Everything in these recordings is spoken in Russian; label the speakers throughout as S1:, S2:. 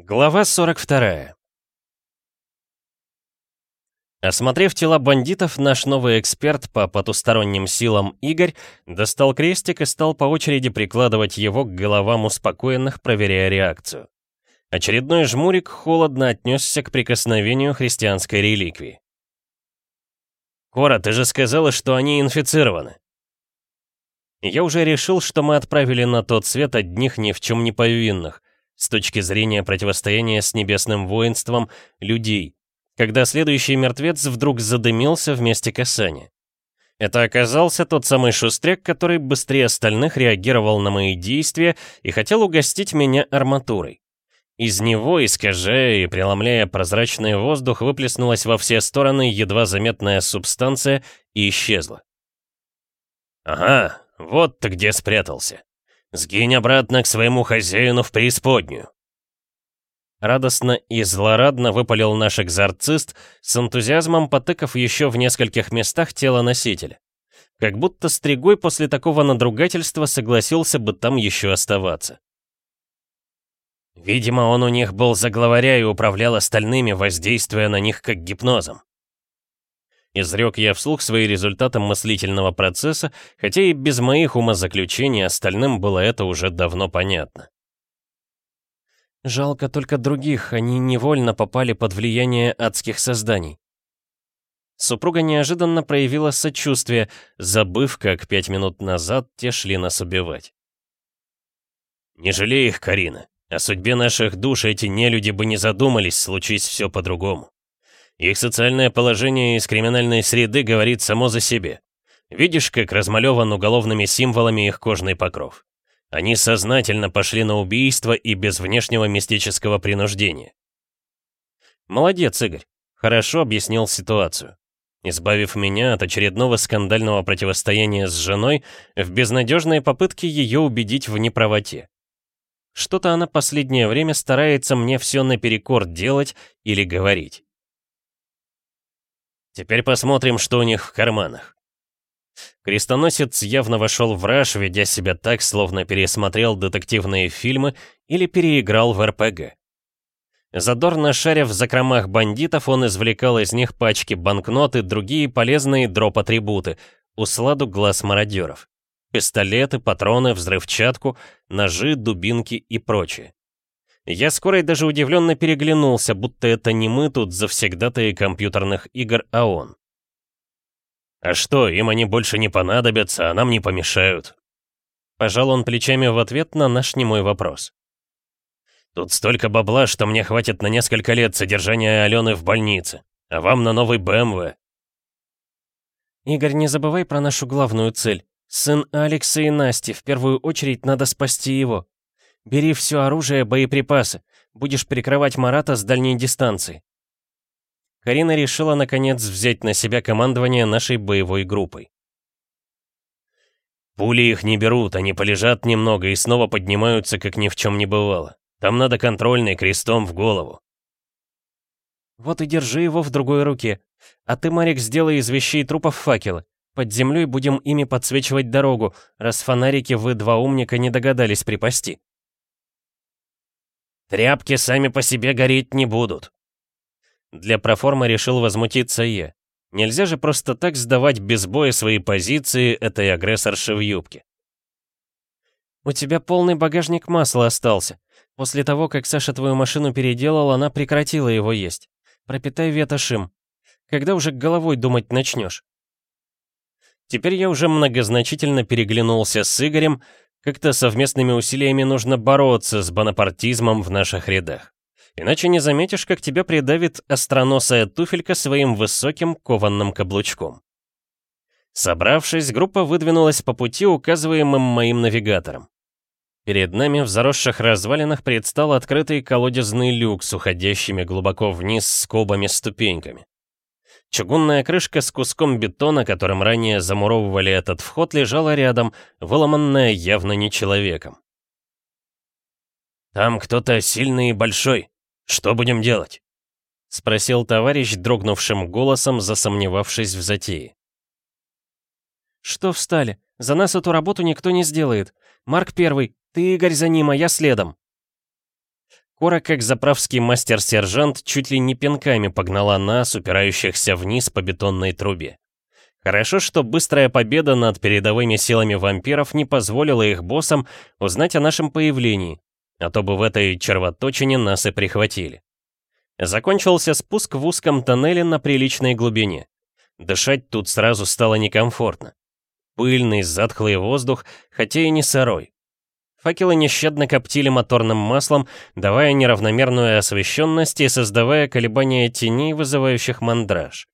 S1: Глава 42 Осмотрев тела бандитов, наш новый эксперт по потусторонним силам Игорь достал крестик и стал по очереди прикладывать его к головам успокоенных, проверяя реакцию. Очередной жмурик холодно отнесся к прикосновению христианской реликвии. «Кора, ты же сказала, что они инфицированы!» Я уже решил, что мы отправили на тот свет одних ни в чем не повинных, с точки зрения противостояния с небесным воинством людей, когда следующий мертвец вдруг задымился вместе касания. Это оказался тот самый шустряк, который быстрее остальных реагировал на мои действия и хотел угостить меня арматурой. Из него, искажая и преломляя прозрачный воздух, выплеснулась во все стороны едва заметная субстанция и исчезла. «Ага, вот ты где спрятался. Сгинь обратно к своему хозяину в преисподнюю. Радостно и злорадно выпалил наш экзорцист, с энтузиазмом потыкав еще в нескольких местах тело носителя. Как будто Стригой после такого надругательства согласился бы там еще оставаться. Видимо, он у них был за главаря и управлял остальными, воздействуя на них как гипнозом. Изрек я вслух свои результаты мыслительного процесса, хотя и без моих умозаключений остальным было это уже давно понятно. Жалко только других, они невольно попали под влияние адских созданий. Супруга неожиданно проявила сочувствие, забыв, как пять минут назад те шли нас убивать. «Не жалей их, Карина. О судьбе наших душ эти нелюди бы не задумались, случись все по-другому. Их социальное положение из криминальной среды говорит само за себе. Видишь, как размалеван уголовными символами их кожный покров. Они сознательно пошли на убийство и без внешнего мистического принуждения. Молодец, Игорь. Хорошо объяснил ситуацию. Избавив меня от очередного скандального противостояния с женой в безнадежной попытке ее убедить в неправоте. Что-то она последнее время старается мне все наперекор делать или говорить. Теперь посмотрим, что у них в карманах. Крестоносец явно вошел в раж, ведя себя так, словно пересмотрел детективные фильмы или переиграл в РПГ. Задорно шаря в закромах бандитов, он извлекал из них пачки банкнот и другие полезные дроп-атрибуты, усладу глаз мародеров. Пистолеты, патроны, взрывчатку, ножи, дубинки и прочее. Я скоро даже удивленно переглянулся, будто это не мы тут завсегдатые компьютерных игр, а он. «А что, им они больше не понадобятся, а нам не помешают?» Пожал он плечами в ответ на наш немой вопрос. «Тут столько бабла, что мне хватит на несколько лет содержания Алены в больнице, а вам на новый БМВ». «Игорь, не забывай про нашу главную цель. Сын Алекса и Насти, в первую очередь надо спасти его», Бери все оружие, боеприпасы. Будешь прикрывать Марата с дальней дистанции. Карина решила, наконец, взять на себя командование нашей боевой группой. Пули их не берут, они полежат немного и снова поднимаются, как ни в чем не бывало. Там надо контрольный крестом в голову. Вот и держи его в другой руке. А ты, Марик, сделай из вещей трупов факелы. Под землей будем ими подсвечивать дорогу, раз фонарики вы, два умника, не догадались припасти. Тряпки сами по себе гореть не будут. Для проформа решил возмутиться я. Нельзя же просто так сдавать без боя свои позиции этой агрессорши в юбке. «У тебя полный багажник масла остался. После того, как Саша твою машину переделал, она прекратила его есть. Пропитай ветошим. Когда уже головой думать начнешь?» Теперь я уже многозначительно переглянулся с Игорем, как-то совместными усилиями нужно бороться с бонапартизмом в наших рядах. Иначе не заметишь, как тебя придавит остроносая туфелька своим высоким кованным каблучком. Собравшись, группа выдвинулась по пути, указываемым моим навигатором. Перед нами в заросших развалинах предстал открытый колодезный люк с уходящими глубоко вниз скобами-ступеньками. Чугунная крышка с куском бетона, которым ранее замуровывали этот вход, лежала рядом, выломанная явно не человеком. «Там кто-то сильный и большой. Что будем делать?» — спросил товарищ дрогнувшим голосом, засомневавшись в затее. «Что встали? За нас эту работу никто не сделает. Марк первый, ты, Игорь, за ним, а я следом». Кора, как заправский мастер-сержант, чуть ли не пинками погнала нас, упирающихся вниз по бетонной трубе. Хорошо, что быстрая победа над передовыми силами вампиров не позволила их боссам узнать о нашем появлении, а то бы в этой червоточине нас и прихватили. Закончился спуск в узком тоннеле на приличной глубине. Дышать тут сразу стало некомфортно. Пыльный, затхлый воздух, хотя и не сырой. Факелы нещадно коптили моторным маслом, давая неравномерную освещенность и создавая колебания теней, вызывающих мандраж.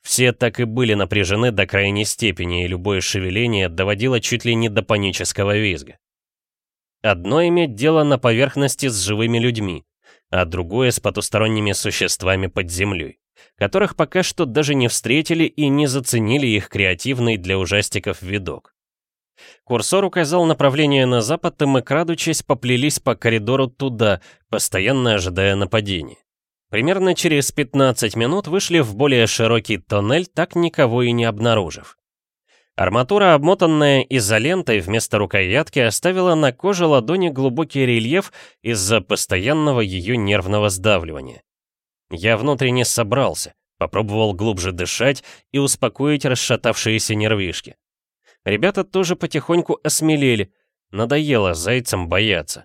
S1: Все так и были напряжены до крайней степени, и любое шевеление доводило чуть ли не до панического визга. Одно иметь дело на поверхности с живыми людьми, а другое с потусторонними существами под землей, которых пока что даже не встретили и не заценили их креативный для ужастиков видок. Курсор указал направление на запад, и мы, крадучись, поплелись по коридору туда, постоянно ожидая нападения. Примерно через 15 минут вышли в более широкий тоннель, так никого и не обнаружив. Арматура, обмотанная изолентой вместо рукоятки, оставила на коже ладони глубокий рельеф из-за постоянного ее нервного сдавливания. Я внутренне собрался, попробовал глубже дышать и успокоить расшатавшиеся нервишки. Ребята тоже потихоньку осмелели. Надоело зайцам бояться.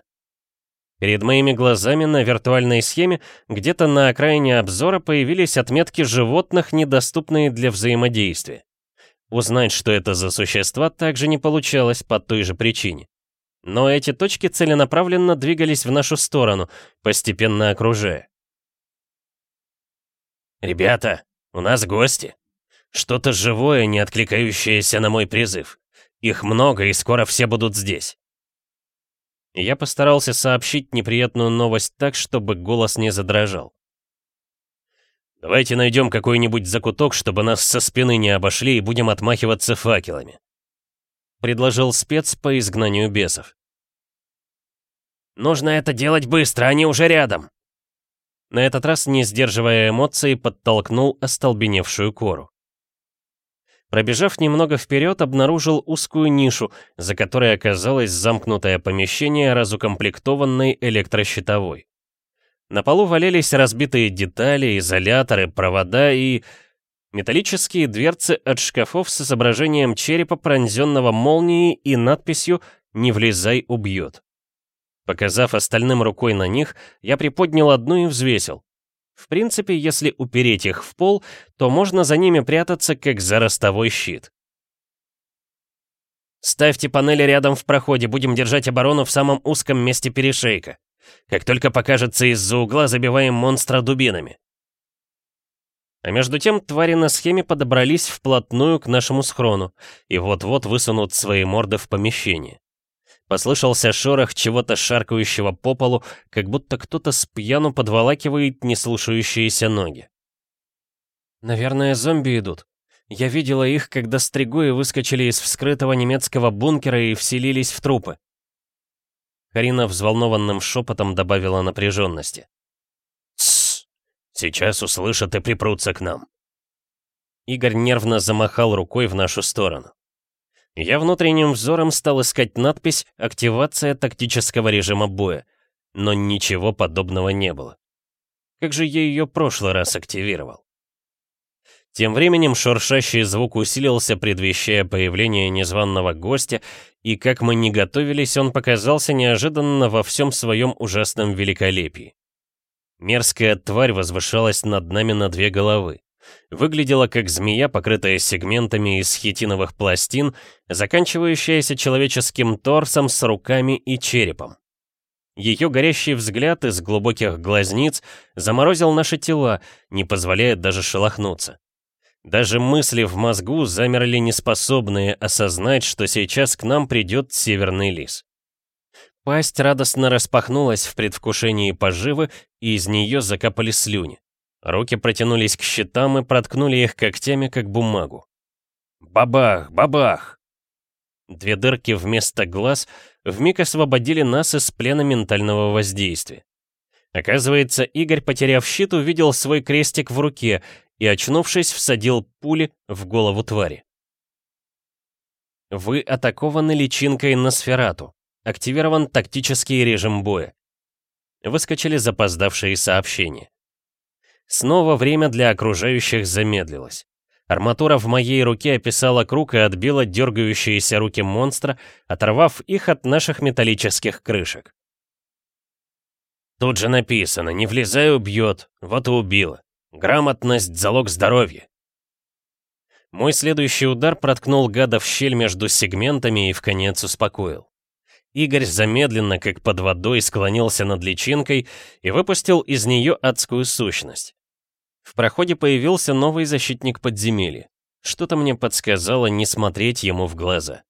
S1: Перед моими глазами на виртуальной схеме где-то на окраине обзора появились отметки животных, недоступные для взаимодействия. Узнать, что это за существа, также не получалось по той же причине. Но эти точки целенаправленно двигались в нашу сторону, постепенно окружая. «Ребята, у нас гости!» Что-то живое, не откликающееся на мой призыв. Их много, и скоро все будут здесь. Я постарался сообщить неприятную новость так, чтобы голос не задрожал. «Давайте найдем какой-нибудь закуток, чтобы нас со спины не обошли, и будем отмахиваться факелами», — предложил спец по изгнанию бесов. «Нужно это делать быстро, они уже рядом!» На этот раз, не сдерживая эмоций, подтолкнул остолбеневшую кору. Пробежав немного вперед, обнаружил узкую нишу, за которой оказалось замкнутое помещение, разукомплектованной электрощитовой. На полу валялись разбитые детали, изоляторы, провода и... Металлические дверцы от шкафов с изображением черепа, пронзенного молнией и надписью «Не влезай, убьет». Показав остальным рукой на них, я приподнял одну и взвесил. В принципе, если упереть их в пол, то можно за ними прятаться, как за ростовой щит. «Ставьте панели рядом в проходе, будем держать оборону в самом узком месте перешейка. Как только покажется из-за угла, забиваем монстра дубинами». А между тем твари на схеме подобрались вплотную к нашему схрону и вот-вот высунут свои морды в помещение. Послышался шорох чего-то шаркающего по полу, как будто кто-то с пьяну подволакивает неслушающиеся ноги. «Наверное, зомби идут. Я видела их, когда стригуи выскочили из вскрытого немецкого бункера и вселились в трупы». Карина взволнованным шепотом добавила напряженности. «Тссс! Сейчас услышат и припрутся к нам». Игорь нервно замахал рукой в нашу сторону. Я внутренним взором стал искать надпись «Активация тактического режима боя», но ничего подобного не было. Как же я ее прошлый раз активировал? Тем временем шуршащий звук усилился, предвещая появление незваного гостя, и как мы не готовились, он показался неожиданно во всем своем ужасном великолепии. Мерзкая тварь возвышалась над нами на две головы. Выглядела как змея, покрытая сегментами из хитиновых пластин, заканчивающаяся человеческим торсом с руками и черепом. Ее горящий взгляд из глубоких глазниц заморозил наши тела, не позволяя даже шелохнуться. Даже мысли в мозгу замерли неспособные осознать, что сейчас к нам придет северный лис. Пасть радостно распахнулась в предвкушении поживы, и из нее закапали слюни. Руки протянулись к щитам и проткнули их когтями, как бумагу. Бабах, бабах! Две дырки вместо глаз вмиг освободили нас из плена ментального воздействия. Оказывается, Игорь, потеряв щит, увидел свой крестик в руке и, очнувшись, всадил пули в голову твари. Вы атакованы личинкой на сферату. Активирован тактический режим боя. выскочили запоздавшие сообщения. Снова время для окружающих замедлилось. Арматура в моей руке описала круг и отбила дергающиеся руки монстра, оторвав их от наших металлических крышек. Тут же написано «Не влезай, убьет», вот и убило. Грамотность — залог здоровья. Мой следующий удар проткнул гада в щель между сегментами и в конец успокоил. Игорь замедленно, как под водой, склонился над личинкой и выпустил из нее адскую сущность. В проходе появился новый защитник подземелья. Что-то мне подсказало не смотреть ему в глаза.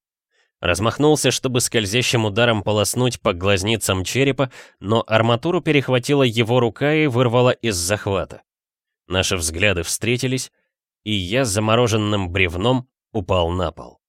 S1: Размахнулся, чтобы скользящим ударом полоснуть по глазницам черепа, но арматуру перехватила его рука и вырвала из захвата. Наши взгляды встретились, и я замороженным бревном упал на пол.